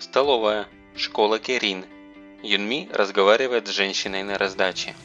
Столовая. Школа Керин. Юнми разговаривает с женщиной на раздаче.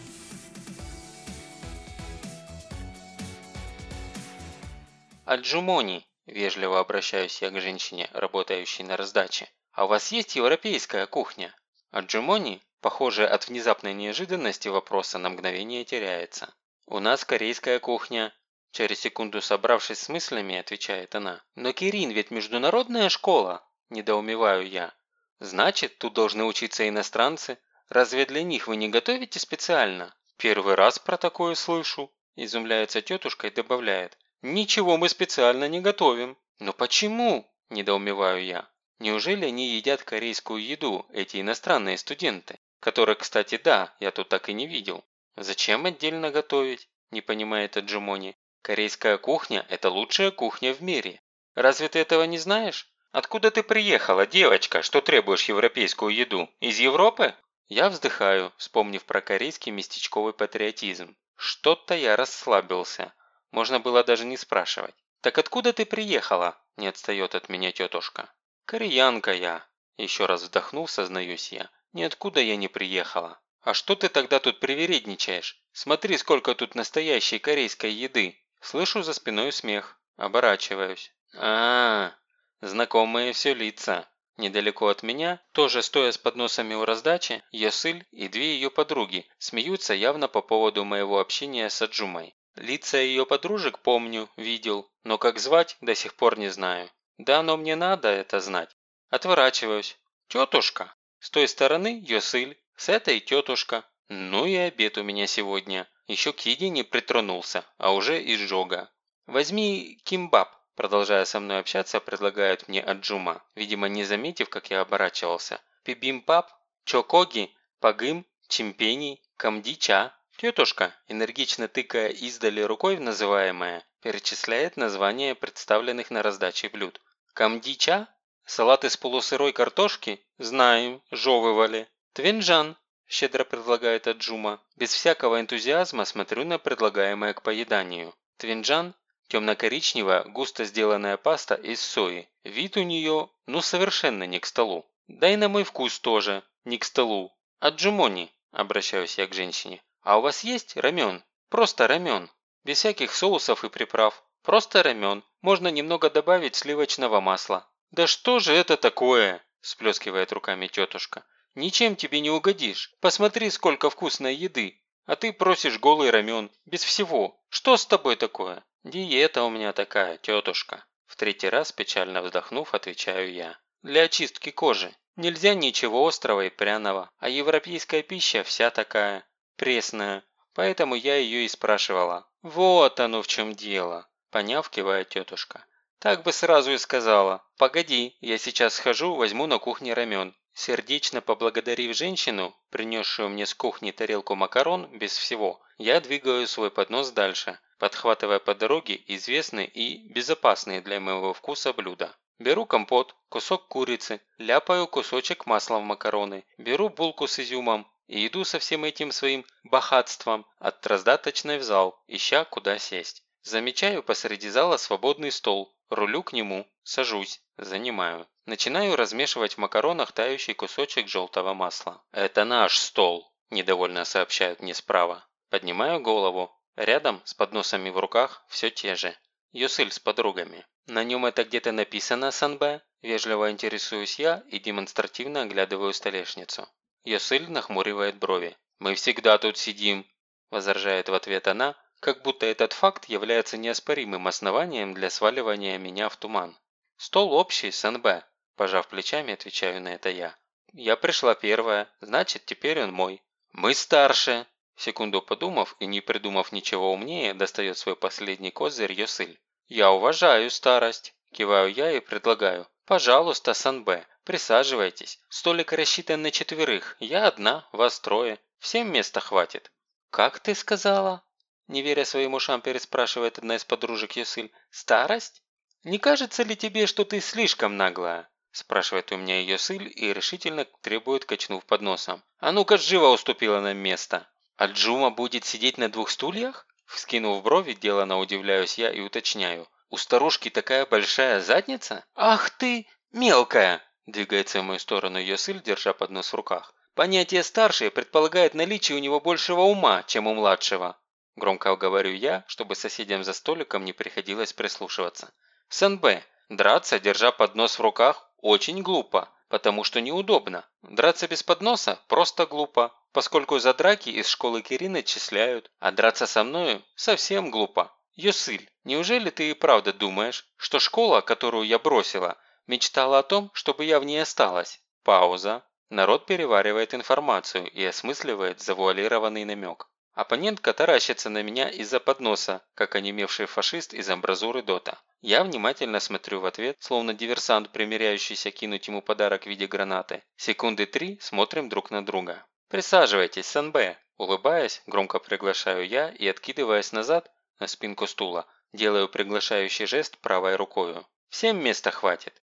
«Аджумони», – вежливо обращаюсь я к женщине, работающей на раздаче. «А у вас есть европейская кухня?» Аджумони, похоже, от внезапной неожиданности вопроса на мгновение теряется. «У нас корейская кухня», – через секунду собравшись с мыслями, отвечает она. «Но Кирин ведь международная школа», – недоумеваю я. «Значит, тут должны учиться иностранцы. Разве для них вы не готовите специально?» «Первый раз про такое слышу», – изумляется тетушка и добавляет. «Ничего мы специально не готовим». «Но почему?» – недоумеваю я. Неужели они едят корейскую еду, эти иностранные студенты? Которых, кстати, да, я тут так и не видел. Зачем отдельно готовить? Не понимает Аджимони. Корейская кухня – это лучшая кухня в мире. Разве ты этого не знаешь? Откуда ты приехала, девочка, что требуешь европейскую еду? Из Европы? Я вздыхаю, вспомнив про корейский местечковый патриотизм. Что-то я расслабился. Можно было даже не спрашивать. «Так откуда ты приехала?» – не отстает от меня тетушка. «Кореянка я», – еще раз вздохнув, сознаюсь я. «Ниоткуда я не приехала». «А что ты тогда тут привередничаешь? Смотри, сколько тут настоящей корейской еды!» Слышу за спиной смех. Оборачиваюсь. а, -а, -а знакомые все лица. Недалеко от меня, тоже стоя с подносами у раздачи, Йосыль и две ее подруги смеются явно по поводу моего общения с Аджумой. Лица ее подружек помню, видел, но как звать до сих пор не знаю. Да но мне надо это знать. Отворачиваюсь. Тетушка. С той стороны Йосыль, с этой тетушка. Ну и обед у меня сегодня. Еще к еде не притронулся, а уже изжога. Возьми кимбаб. Продолжая со мной общаться, предлагают мне Аджума, видимо не заметив, как я оборачивался. Пибимпап, чокоги, пагым, чимпений, камдича. Тетушка, энергично тыкая издали рукой в называемое, перечисляет названия представленных на раздаче блюд. Камдича? Салат из полусырой картошки? Знаем, жевывали. Твинжан, щедро предлагает Аджума. Без всякого энтузиазма смотрю на предлагаемое к поеданию. Твинжан – темно-коричневая, густо сделанная паста из сои. Вид у нее, ну, совершенно не к столу. Да и на мой вкус тоже, не к столу. Аджумони, обращаюсь я к женщине. А у вас есть рамен? Просто рамен. Без всяких соусов и приправ. Просто рамен. Можно немного добавить сливочного масла. «Да что же это такое?» – сплескивает руками тетушка. «Ничем тебе не угодишь. Посмотри, сколько вкусной еды. А ты просишь голый рамен. Без всего. Что с тобой такое?» «Диета у меня такая, тетушка». В третий раз, печально вздохнув, отвечаю я. «Для очистки кожи. Нельзя ничего острого и пряного. А европейская пища вся такая. Пресная. Поэтому я ее и спрашивала. Вот оно в чем дело поняв, кивает тетушка. «Так бы сразу и сказала. Погоди, я сейчас схожу, возьму на кухне рамен». Сердечно поблагодарив женщину, принесшую мне с кухни тарелку макарон без всего, я двигаю свой поднос дальше, подхватывая по дороге известные и безопасные для моего вкуса блюда. Беру компот, кусок курицы, ляпаю кусочек масла в макароны, беру булку с изюмом и иду со всем этим своим богатством от раздаточной в зал, ища куда сесть. Замечаю посреди зала свободный стол, рулю к нему, сажусь, занимаю. Начинаю размешивать в макаронах тающий кусочек желтого масла. «Это наш стол», – недовольно сообщают мне справа. Поднимаю голову. Рядом, с подносами в руках, все те же. Юсыль с подругами. На нем это где-то написано, Санбэ? Вежливо интересуюсь я и демонстративно оглядываю столешницу. Йосыль нахмуривает брови. «Мы всегда тут сидим», – возражает в ответ она, как будто этот факт является неоспоримым основанием для сваливания меня в туман. «Стол общий, СНБ», – пожав плечами, отвечаю на это я. «Я пришла первая, значит, теперь он мой». «Мы старше», – секунду подумав и не придумав ничего умнее, достает свой последний козырь Йосыль. «Я уважаю старость», – киваю я и предлагаю. «Пожалуйста, СНБ, присаживайтесь. Столик рассчитан на четверых, я одна, вас трое. Всем места хватит». «Как ты сказала?» Не веря своим ушам, переспрашивает одна из подружек Йосыль. «Старость? Не кажется ли тебе, что ты слишком наглая?» Спрашивает у меня Йосыль и решительно требует, качнув под носом. «А ну-ка, живо уступила нам место!» «А Джума будет сидеть на двух стульях?» Вскинув брови, делано удивляюсь я и уточняю. «У старушки такая большая задница?» «Ах ты, мелкая!» Двигается в мою сторону Йосиль, держа поднос в руках. Понятие «старший» предполагает наличие у него большего ума, чем у младшего. Громко говорю я, чтобы соседям за столиком не приходилось прислушиваться. СНБ. Драться, держа поднос в руках, очень глупо, потому что неудобно. Драться без подноса просто глупо, поскольку за драки из школы Кирины отчисляют, а драться со мною совсем глупо. Йосиль, неужели ты и правда думаешь, что школа, которую я бросила, мечтала о том, чтобы я в ней осталась? Пауза. Народ переваривает информацию и осмысливает завуалированный намек. Оппонентка таращится на меня из-за подноса, как онемевший фашист из амбразуры Дота. Я внимательно смотрю в ответ, словно диверсант, примеряющийся кинуть ему подарок в виде гранаты. Секунды три смотрим друг на друга. «Присаживайтесь, СНБ!» Улыбаясь, громко приглашаю я и, откидываясь назад на спинку стула, делаю приглашающий жест правой рукою. «Всем места хватит!»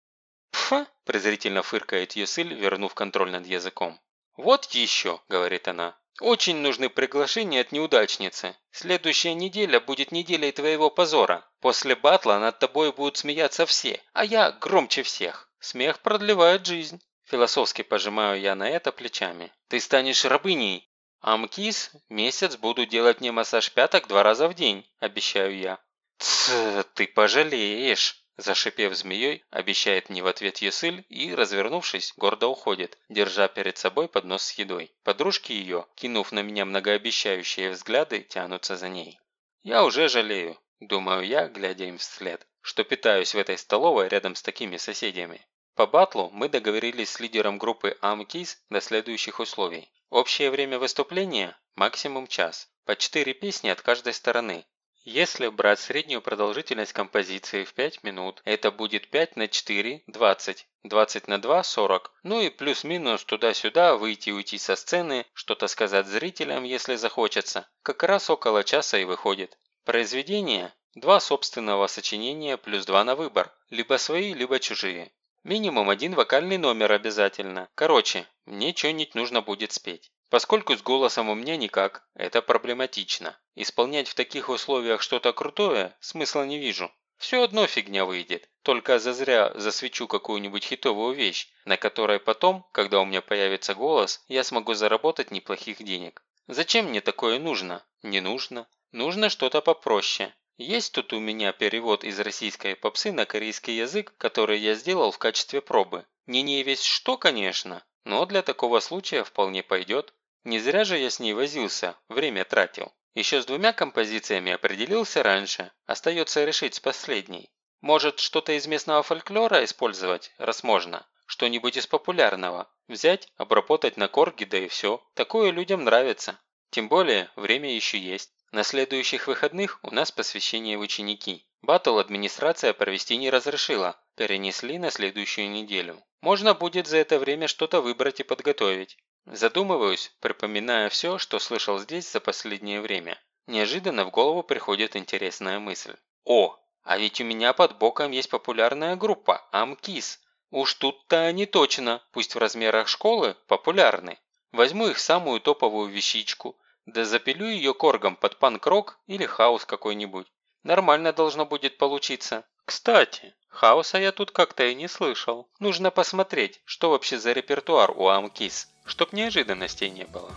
«Пф!» – презрительно фыркает Юсыль, вернув контроль над языком. «Вот еще!» – говорит она. Очень нужны приглашения от неудачницы. Следующая неделя будет неделей твоего позора. После батла над тобой будут смеяться все, а я громче всех. Смех продлевает жизнь. Философски пожимаю я на это плечами. Ты станешь рабыней. Амкис, месяц буду делать мне массаж пяток два раза в день, обещаю я. Тсс, ты пожалеешь. Зашипев змеей, обещает мне в ответ Ясыль и, развернувшись, гордо уходит, держа перед собой поднос с едой. Подружки ее, кинув на меня многообещающие взгляды, тянутся за ней. Я уже жалею, думаю я, глядя им вслед, что питаюсь в этой столовой рядом с такими соседями. По батлу мы договорились с лидером группы Амкис до следующих условий. Общее время выступления – максимум час. По 4 песни от каждой стороны, если брать среднюю продолжительность композиции в 5 минут, это будет 5 на 4 – 20, 20 на 2 – 40. Ну и плюс-минус туда-сюда выйти и уйти со сцены, что-то сказать зрителям, если захочется. Как раз около часа и выходит. Произведение – два собственного сочинения плюс два на выбор, либо свои, либо чужие. Минимум один вокальный номер обязательно. Короче, мне что-нибудь нужно будет спеть. Поскольку с голосом у меня никак, это проблематично. Исполнять в таких условиях что-то крутое смысла не вижу. Все одно фигня выйдет, только зазря засвечу какую-нибудь хитовую вещь, на которой потом, когда у меня появится голос, я смогу заработать неплохих денег. Зачем мне такое нужно? Не нужно. Нужно что-то попроще. Есть тут у меня перевод из российской попсы на корейский язык, который я сделал в качестве пробы. Не не весь что, конечно, но для такого случая вполне пойдет. Не зря же я с ней возился, время тратил. Еще с двумя композициями определился раньше, остается решить с последней. Может, что-то из местного фольклора использовать, раз можно? Что-нибудь из популярного? Взять, обработать на корги, да и все. Такое людям нравится. Тем более, время еще есть. На следующих выходных у нас посвящение в ученики. Батл администрация провести не разрешила, перенесли на следующую неделю. Можно будет за это время что-то выбрать и подготовить. Задумываюсь, припоминая все, что слышал здесь за последнее время. Неожиданно в голову приходит интересная мысль. О, а ведь у меня под боком есть популярная группа Амкис. Уж тут-то они точно, пусть в размерах школы, популярны. Возьму их самую топовую вещичку, да запилю ее коргом под панк-рок или хаос какой-нибудь. Нормально должно будет получиться. Кстати, хаоса я тут как-то и не слышал. Нужно посмотреть, что вообще за репертуар у Амкис, чтоб неожиданностей не было.